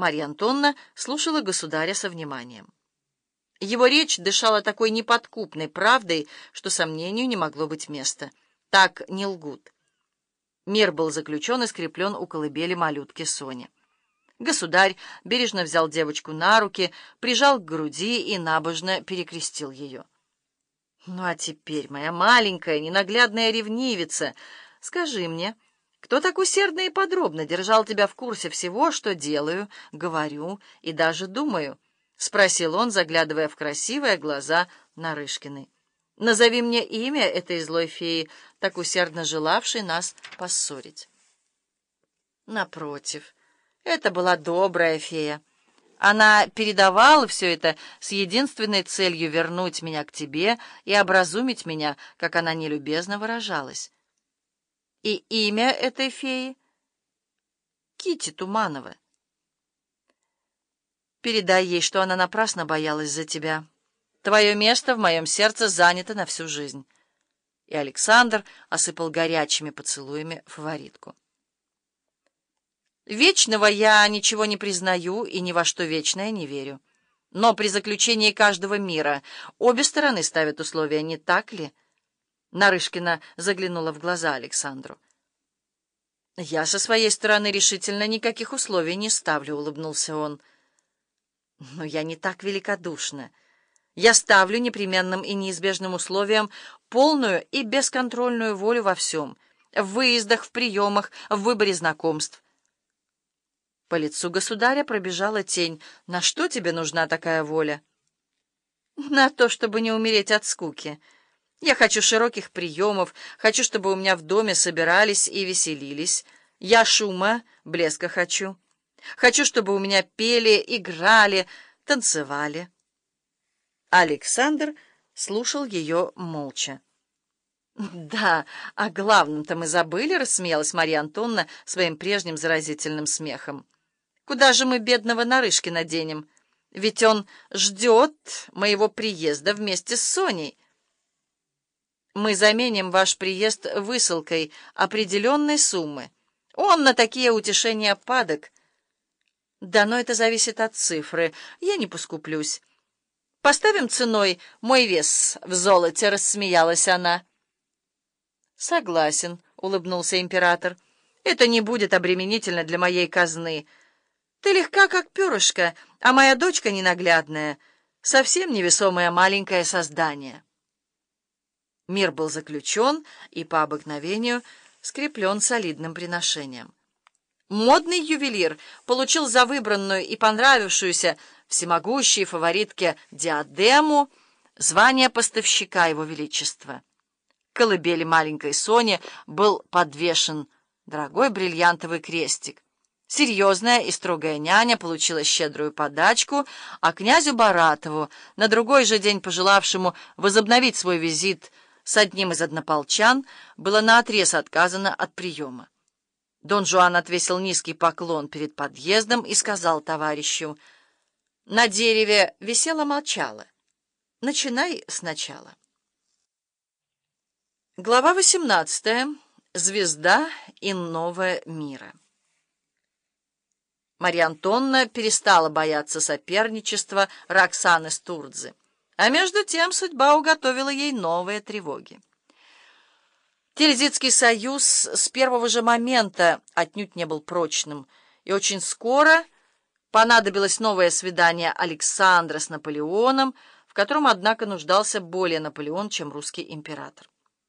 Марья Антонна слушала государя со вниманием. Его речь дышала такой неподкупной правдой, что сомнению не могло быть места. Так не лгут. Мир был заключен и скреплен у колыбели малютки Сони. Государь бережно взял девочку на руки, прижал к груди и набожно перекрестил ее. «Ну а теперь, моя маленькая, ненаглядная ревнивица, скажи мне...» Кто так усердно и подробно держал тебя в курсе всего, что делаю, говорю и даже думаю? — спросил он, заглядывая в красивые глаза Нарышкиной. — Назови мне имя этой злой феи, так усердно желавшей нас поссорить. Напротив, это была добрая фея. Она передавала все это с единственной целью вернуть меня к тебе и образумить меня, как она нелюбезно выражалась. И имя этой феи — Кити Туманова. Передай ей, что она напрасно боялась за тебя. Твое место в моем сердце занято на всю жизнь. И Александр осыпал горячими поцелуями фаворитку. Вечного я ничего не признаю и ни во что вечное не верю. Но при заключении каждого мира обе стороны ставят условия, не так ли? Нарышкина заглянула в глаза Александру. «Я со своей стороны решительно никаких условий не ставлю», — улыбнулся он. «Но я не так великодушна. Я ставлю непременным и неизбежным условиям полную и бесконтрольную волю во всем, в выездах, в приемах, в выборе знакомств». По лицу государя пробежала тень. «На что тебе нужна такая воля?» «На то, чтобы не умереть от скуки». Я хочу широких приемов, хочу, чтобы у меня в доме собирались и веселились. Я шума, блеска хочу. Хочу, чтобы у меня пели, играли, танцевали. Александр слушал ее молча. «Да, о главном-то мы забыли», — рассмеялась Марья Антонна своим прежним заразительным смехом. «Куда же мы бедного Нарышкина денем? Ведь он ждет моего приезда вместе с Соней». Мы заменим ваш приезд высылкой определенной суммы. Он на такие утешения падок. Да, но это зависит от цифры. Я не поскуплюсь. Поставим ценой мой вес в золоте, рассмеялась она. Согласен, улыбнулся император. Это не будет обременительно для моей казны. Ты легка, как перышко, а моя дочка ненаглядная, совсем невесомое маленькое создание. Мир был заключен и по обыкновению скреплен солидным приношением. Модный ювелир получил за выбранную и понравившуюся всемогущей фаворитке диадему звание поставщика его величества. К колыбели маленькой Сони был подвешен дорогой бриллиантовый крестик. Серьезная и строгая няня получила щедрую подачку, а князю Баратову, на другой же день пожелавшему возобновить свой визит с одним из однополчан было наотрез отказано от приема. Дон Жуан отвесил низкий поклон перед подъездом и сказал товарищу, «На дереве висело молчало. Начинай сначала». Глава 18. Звезда иного мира. Марья Антонна перестала бояться соперничества Роксаны Стурдзы. А между тем судьба уготовила ей новые тревоги. Тильзитский союз с первого же момента отнюдь не был прочным, и очень скоро понадобилось новое свидание Александра с Наполеоном, в котором, однако, нуждался более Наполеон, чем русский император.